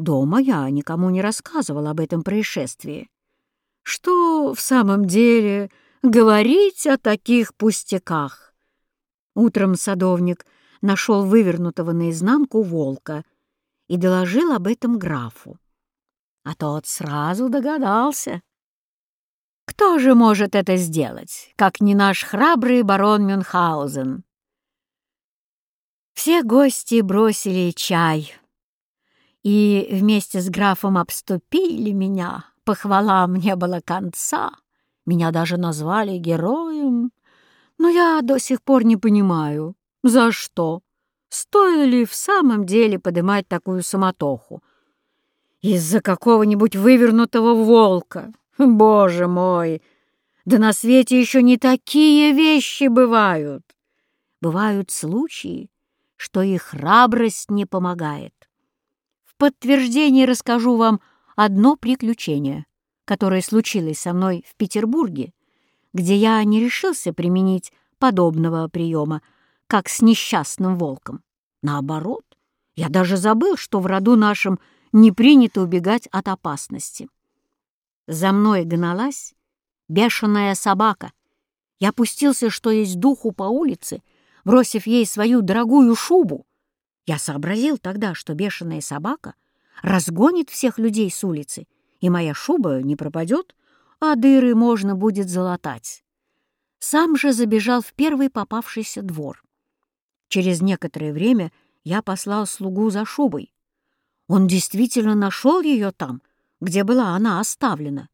Дома я никому не рассказывал об этом происшествии. Что в самом деле говорить о таких пустяках? Утром садовник нашел вывернутого наизнанку волка и доложил об этом графу. А тот сразу догадался. Кто же может это сделать, как не наш храбрый барон Мюнхгаузен? Все гости бросили чай и вместе с графом обступили меня. Похвалам не было конца. Меня даже назвали героем. Но я до сих пор не понимаю, за что? Стоило ли в самом деле поднимать такую суматоху? Из-за какого-нибудь вывернутого волка. Боже мой! Да на свете еще не такие вещи бывают. Бывают случаи, что и храбрость не помогает. Подтверждение расскажу вам одно приключение, которое случилось со мной в Петербурге, где я не решился применить подобного приема, как с несчастным волком. Наоборот, я даже забыл, что в роду нашем не принято убегать от опасности. За мной гналась бешеная собака. Я пустился, что есть духу по улице, бросив ей свою дорогую шубу. Я сообразил тогда, что бешеная собака разгонит всех людей с улицы, и моя шуба не пропадет, а дыры можно будет залатать. Сам же забежал в первый попавшийся двор. Через некоторое время я послал слугу за шубой. Он действительно нашел ее там, где была она оставлена.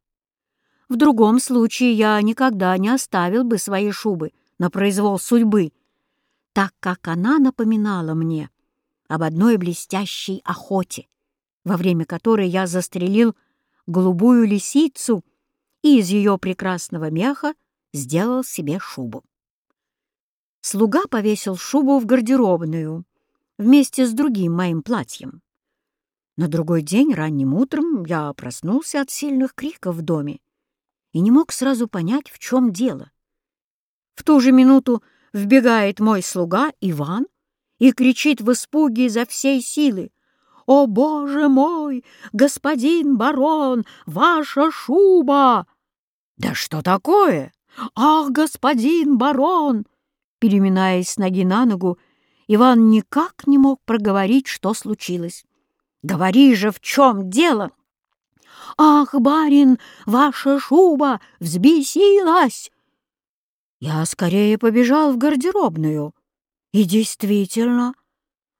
В другом случае я никогда не оставил бы свои шубы на произвол судьбы, так как она напоминала мне об одной блестящей охоте, во время которой я застрелил голубую лисицу и из ее прекрасного меха сделал себе шубу. Слуга повесил шубу в гардеробную вместе с другим моим платьем. На другой день ранним утром я проснулся от сильных криков в доме и не мог сразу понять, в чем дело. В ту же минуту вбегает мой слуга Иван и кричит в испуге изо всей силы. «О, боже мой, господин барон, ваша шуба!» «Да что такое? Ах, господин барон!» Переминаясь с ноги на ногу, Иван никак не мог проговорить, что случилось. «Говори же, в чем дело?» «Ах, барин, ваша шуба взбесилась!» Я скорее побежал в гардеробную. И действительно,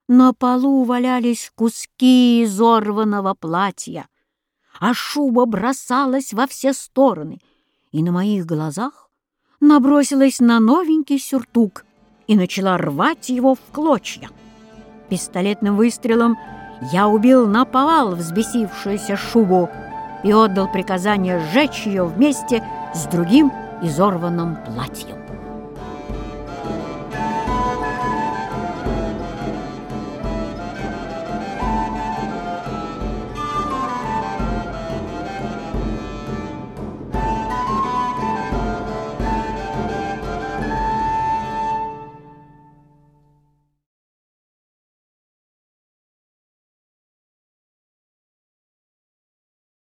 на полу валялись куски изорванного платья, а шуба бросалась во все стороны, и на моих глазах набросилась на новенький сюртук и начала рвать его в клочья. Пистолетным выстрелом я убил наповал взбесившуюся шубу и отдал приказание сжечь ее вместе с другим изорванным платьем.